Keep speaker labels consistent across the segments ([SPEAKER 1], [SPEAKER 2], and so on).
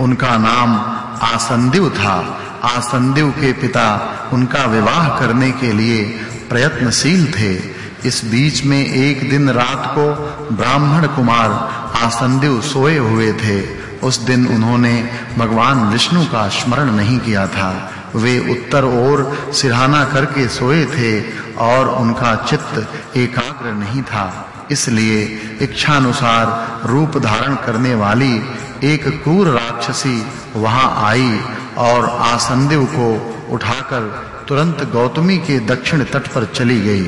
[SPEAKER 1] उनका नाम आसंदिव था। आसंदिव के पिता उनका विवाह करने के लिए प्रयत्नशील थे। इस बीच में एक दिन रात को ब्राह्मण कुमार आसंदिव सोए हुए थे। उस दिन उन्होंने भगवान विष्णु का स्मरण नहीं किया था। वे उत्तर ओर सिरहाना करके सोए थे और उनका चित्त एकाग्र नहीं था। इसलिए इच्छा अनुसार रूप धारण करने वाली एक क्रूर राक्षसी वहाँ आई और आसंदेव को उठाकर तुरंत गौतमी के दक्षिण तट पर चली गई।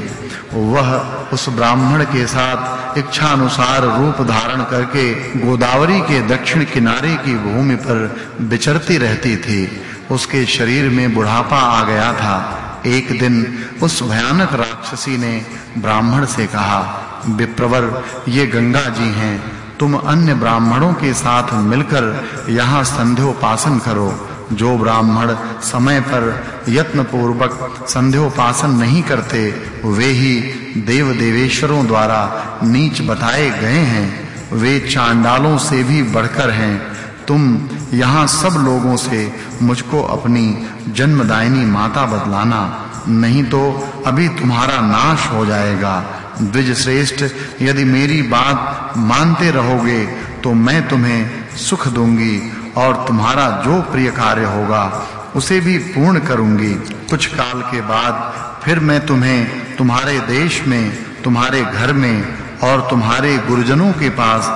[SPEAKER 1] वह उस ब्राह्मण के साथ इच्छा अनुसार रूप धारण करके गोदावरी के दक्षिण किनारे की भूमि पर विचरती रहती थी। उसके शरीर में बुढ़ापा आ गया था। एक दिन उस भयानक राक्षसी ने ब्राह्मण से कहा, विप्रवर, ये गंगा जी हैं। तुम अन्य ब्राह्मणों के साथ मिलकर यहाँ संध्योपासन करो। जो ब्राह्मण समय पर यत्न पूर्वक संध्योपासन नहीं करते, वे ही देव देवेश्वरों द्वारा नीच बताए गए हैं। वे चांडालों से भी बढ़कर हैं। तुम यहाँ सब लोगों से मुझको अपनी जन्मदायिनी माता बदलाना, नहीं तो अभी तुम्हारा नाश हो जाएगा। द्विज श्रेष्ठ यदि मेरी बात मानते रहोगे तो मैं तुम्हें सुख दूँगी और तुम्हारा जो प्रिय कार्य होगा, उसे भी पूर्ण करूँगी। कुछ काल के बाद फिर मैं तुम्हें तुम्हारे देश में, तुम्हारे घर में और तुम्हारे गुरुजनों के पास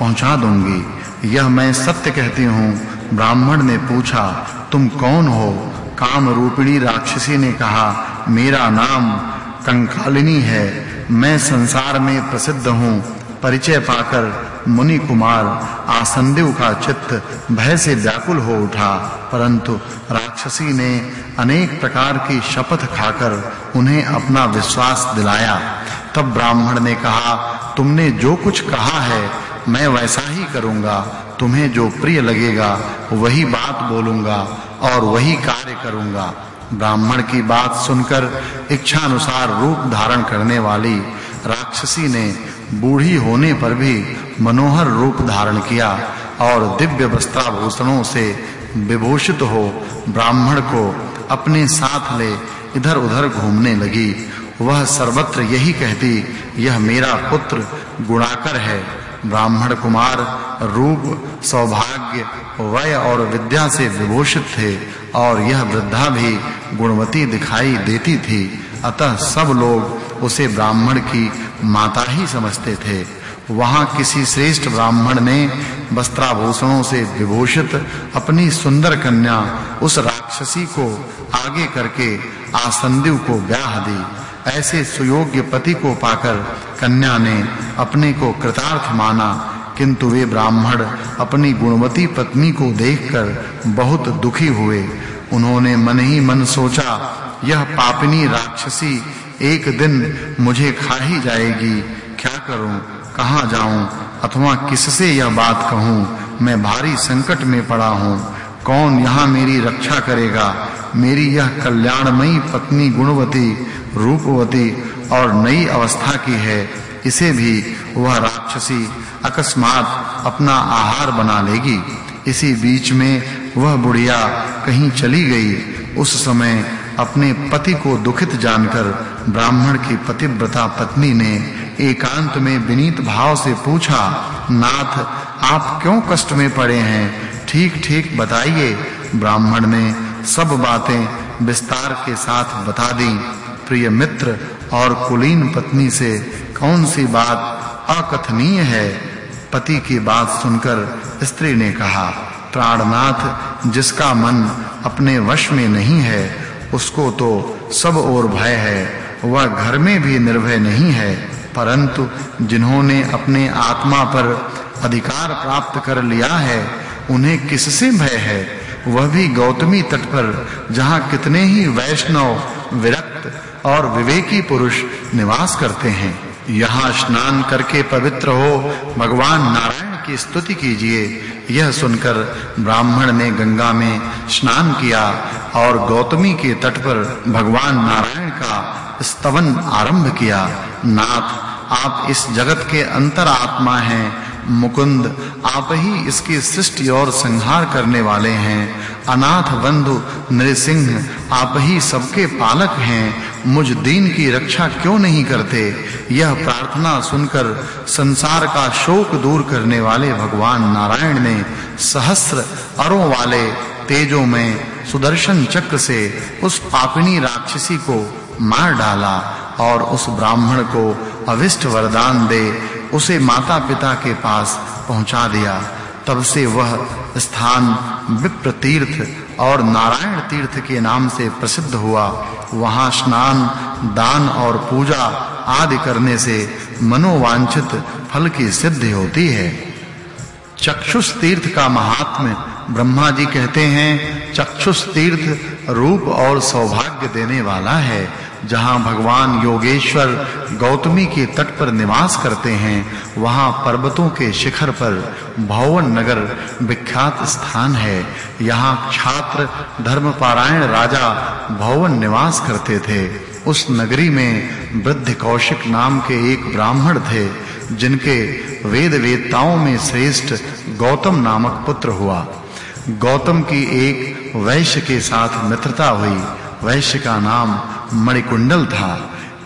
[SPEAKER 1] पहुँचा दूँगी। यह मैं सत्य कहती हूँ। ब्राह्मण ने पूछा, तुम कौन हो? काम रूपिणी राक्षसी ने कहा, मेरा नाम कंकालिनी है। मैं संसार में प्रसिद्ध हूँ। परिचय पाकर मुनि कुमार आसंदेव का चित्त भय से व्याकुल हो उठा। परंतु राक्षसी ने अनेक प्रकार की शपथ खाकर उन्हें अपना विश्वास दिलाया। तब ब्राह्मण ने कहा, तुमने जो कुछ कहा है, मैं वैसा ही करूँगा। तुम्हें जो प्रिय लगेगा, वही बात बोलूँगा और वही कार्य करूँगा। ब्राह्मण की बात सुनकर इच्छा अनुसार रूप धारण करने वाली राक्षसी ने बूढ़ी होने पर भी मनोहर रूप धारण किया और दिव्य वस्त्राभूषणों से विभूषित हो ब्राह्मण को अपने साथ ले इधर-उधर घूमने लगी। वह सर्वत्र यही कहती, यह मेरा पुत्र गुणाकर है। ब्राह्मण कुमार रूप, सौभाग्य, वय और विद्या से विभूषित थे और यह वृद्धा भी गुणवती दिखाई देती थी। अतः सब लोग उसे ब्राह्मण की माता ही समझते थे। वहाँ किसी श्रेष्ठ ब्राह्मण ने वस्त्राभूषणों से विभूषित अपनी सुंदर कन्या उस राक्षसी को आगे करके आसंदिव को ब्याह दी। ऐसे सुयोग्य पति को पाकर कन्या ने अपने को कृतार्थ माना, किंतु वे ब्राह्मण अपनी गुणवती पत्नी को देखकर बहुत दुखी हुए। उन्होंने मन ही मन सोचा, यह पापिनी राक्षसी एक दिन मुझे खा ही जाएगी। क्या करूँ? कहाँ जाऊँ? अथवा किससे यह बात कहूँ? मैं भारी संकट में पड़ा हूँ। कौन यहाँ मेरी रक्षा करेगा? मेरी यह कल्याणमयी पत्नी गुणवती, रूपवती और नई अवस्था की है। इसे भी वह राक्षसी अकस्मात अपना आहार बना लेगी। इसी बीच में वह बुढ़िया कहीं चली गई, उस समय अपने पति को दुखित जानकर ब्राह्मण की पतिव्रता पत्नी ने एकांत में विनीत भाव से पूछा, नाथ, आप क्यों कष्ट में पड़े हैं? ठीक-ठीक बताइए। ब्राह्मण ने सब बातें विस्तार के साथ बता दी। प्रिय मित्र और कुलीन पत्नी से कौन सी बात अकथनीय है? पति की बात सुनकर स्त्री ने कहा प्राणनाथ, जिसका मन अपने वश में नहीं है, उसको तो सब ओर भय है, वह घर में भी निर्भय नहीं है, परंतु जिन्होंने अपने आत्मा पर अधिकार प्राप्त कर लिया है, उन्हें किससे भय है? वह भी गौतमी तट पर, जहाँ कितने ही वैष्णव, विरक्त और विवेकी पुरुष निवास करते हैं। यहाँ स्नान करके पवित्र हो, भगवान नारायण की स्तुति कीजिए। यह सुनकर ब्राह्मण ने गंगा में स्नान किया और गौतमी के तट पर भगवान नारायण का स्तवन आरंभ किया। नाथ, आप इस जगत के अंतर आत्मा हैं। मुकुंद आप ही इसकी सृष्टि और संहार करने वाले हैं। अनाथ बंधु नृसिंह, आप ही सबके पालक हैं। मुझ दीन की रक्षा क्यों नहीं करते? यह प्रार्थना सुनकर संसार का शोक दूर करने वाले भगवान नारायण ने सहस्र अरों वाले तेजों में सुदर्शन चक्र से उस पापिनी राक्षसी को मार डाला और उस ब्राह्मण को अविष्ट वरदान दे उसे माता-पिता के पास पहुँचा दिया। तब से वह स्थान विप्र तीर्थ और नारायण तीर्थ के नाम से प्रसिद्ध हुआ। वहाँ स्नान, दान और पूजा आदि करने से मनोवांछित फल की सिद्धि होती है। चक्षुष तीर्थ का महात्म्य ब्रह्मा जी कहते हैं, चक्षुष तीर्थ रूप और सौभाग्य देने वाला है। जहाँ भगवान योगेश्वर गौतमी के तट पर निवास करते हैं, वहाँ पर्वतों के शिखर पर भवन नगर विख्यात स्थान है। यहाँ छात्र धर्मपारायण राजा भवन निवास करते थे। उस नगरी में वृद्ध कौशिक नाम के एक ब्राह्मण थे, जिनके वेद वेदताओं में श्रेष्ठ गौतम नामक पुत्र हुआ। गौतम की एक वैश्य के साथ मित्रता हुई। वैश्य का नाम मणिकुंडल था।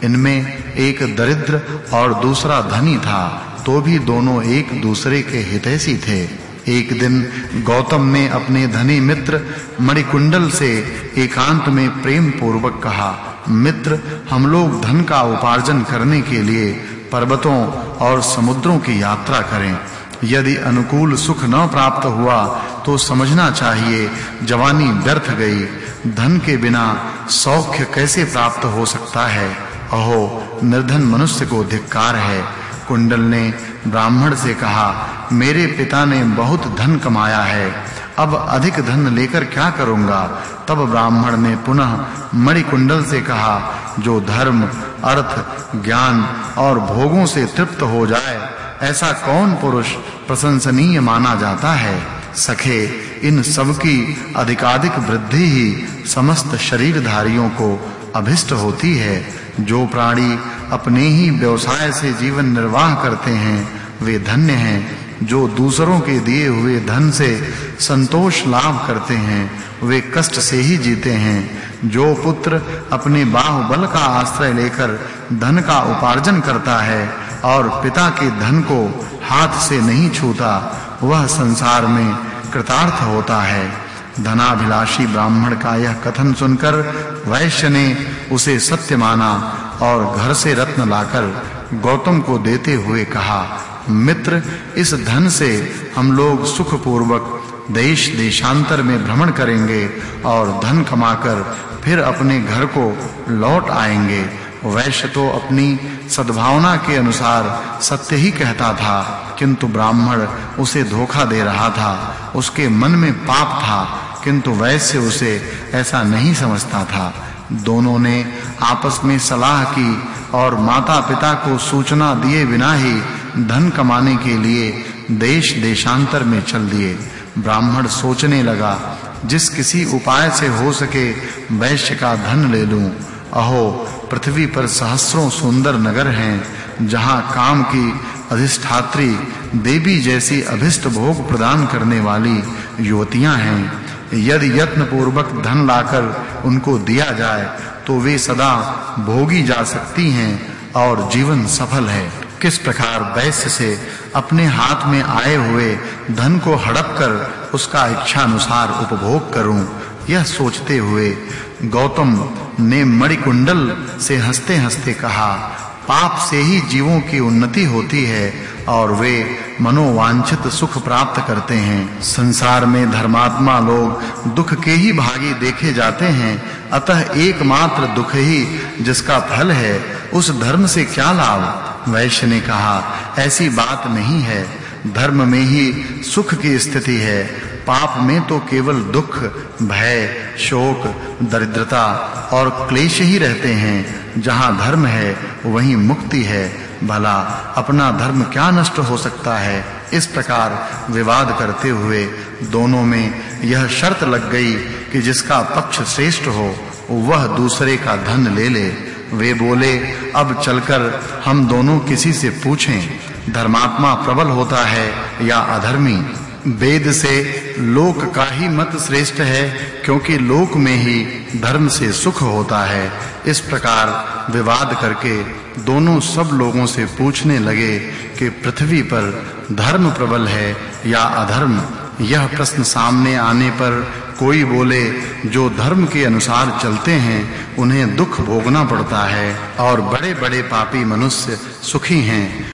[SPEAKER 1] इनमें एक दरिद्र और दूसरा धनी था तो भी दोनों एक दूसरे के हितैषी थे। एक दिन गौतम ने अपने धनी मित्र मणिकुंडल से एकांत में प्रेम पूर्वक कहा, मित्र, हम लोग धन का उपार्जन करने के लिए पर्वतों और समुद्रों की यात्रा करें। यदि अनुकूल सुख न प्राप्त हुआ तो समझना चाहिए, जवानी व्यर्थ गई, धन के बिना सौख्य कैसे प्राप्त हो सकता है? अहो, निर्धन मनुष्य को धिक्कार है। कुंडल ने ब्राह्मण से कहा, मेरे पिता ने बहुत धन कमाया है, अब अधिक धन लेकर क्या करूँगा? तब ब्राह्मण ने पुनः मणिकुंडल से कहा, जो धर्म, अर्थ, ज्ञान और भोगों से तृप्त हो जाए, ऐसा कौन पुरुष प्रशंसनीय माना जाता है? सखे इन सब की अधिकाधिक वृद्धि ही समस्त शरीरधारियों को अभिष्ट होती है। जो प्राणी अपने ही व्यवसाय से जीवन निर्वाह करते हैं, वे धन्य हैं। जो दूसरों के दिए हुए धन से संतोष लाभ करते हैं, वे कष्ट से ही जीते हैं। जो पुत्र अपने बाहुबल का आश्रय लेकर धन का उपार्जन करता है और पिता के धन को हाथ से नहीं छूता, वह संसार में कृतार्थ होता है। धनाभिलाषी ब्राह्मण का यह कथन सुनकर वैश्य ने उसे सत्य माना और घर से रत्न लाकर गौतम को देते हुए कहा, मित्र, इस धन से हम लोग सुख पूर्वक देश देशांतर में भ्रमण करेंगे और धन कमाकर फिर अपने घर को लौट आएँगे। वैश्य तो अपनी सद्भावना के अनुसार सत्य ही कहता था, किंतु ब्राह्मण उसे धोखा दे रहा था, उसके मन में पाप था, किंतु वैश्य उसे ऐसा नहीं समझता था। दोनों ने आपस में सलाह की और माता-पिता को सूचना दिए बिना ही धन कमाने के लिए देश देशांतर में चल दिए। ब्राह्मण सोचने लगा, जिस किसी उपाय से हो सके वैश्य का धन ले लूँ। अहो पृथ्वी पर सहस्त्रों सुंदर नगर हैं, जहाँ काम की अधिष्ठात्री देवी जैसी अभिष्ट भोग प्रदान करने वाली युवतियाँ हैं। यदि यत्न पूर्वक धन लाकर उनको दिया जाए तो वे सदा भोगी जा सकती हैं और जीवन सफल है। किस प्रकार वैश्य से अपने हाथ में आए हुए धन को हड़प कर उसका इच्छा अनुसार उपभोग करूँ, यह सोचते हुए गौतम ने मणिकुंडल से हंसते-हंसते कहा, पाप से ही जीवों की उन्नति होती है और वे मनोवांछित सुख प्राप्त करते हैं। संसार में धर्मात्मा लोग दुख के ही भागी देखे जाते हैं, अतः एकमात्र दुख ही जिसका फल है, उस धर्म से क्या लाभ? वैश्य ने कहा, ऐसी बात नहीं है। धर्म में ही सुख की स्थिति है पाप में तो केवल दुख, भय, शोक, दरिद्रता और क्लेश ही रहते हैं। जहाँ धर्म है, वहीं मुक्ति है। भला, अपना धर्म क्या नष्ट हो सकता है? इस प्रकार विवाद करते हुए दोनों में यह शर्त लग गई कि जिसका पक्ष श्रेष्ठ हो, वह दूसरे का धन ले ले। वे बोले, अब चलकर हम दोनों किसी से पूछें, धर्मात्मा प्रबल होता है या अधर्मी? वेद से लोक का ही मत श्रेष्ठ है, क्योंकि लोक में ही धर्म से सुख होता है। इस प्रकार विवाद करके दोनों सब लोगों से पूछने लगे कि पृथ्वी पर धर्म प्रबल है या अधर्म। यह प्रश्न सामने आने पर कोई बोले, जो धर्म के अनुसार चलते हैं, उन्हें दुख भोगना पड़ता है और बड़े-बड़े पापी मनुष्य सुखी हैं।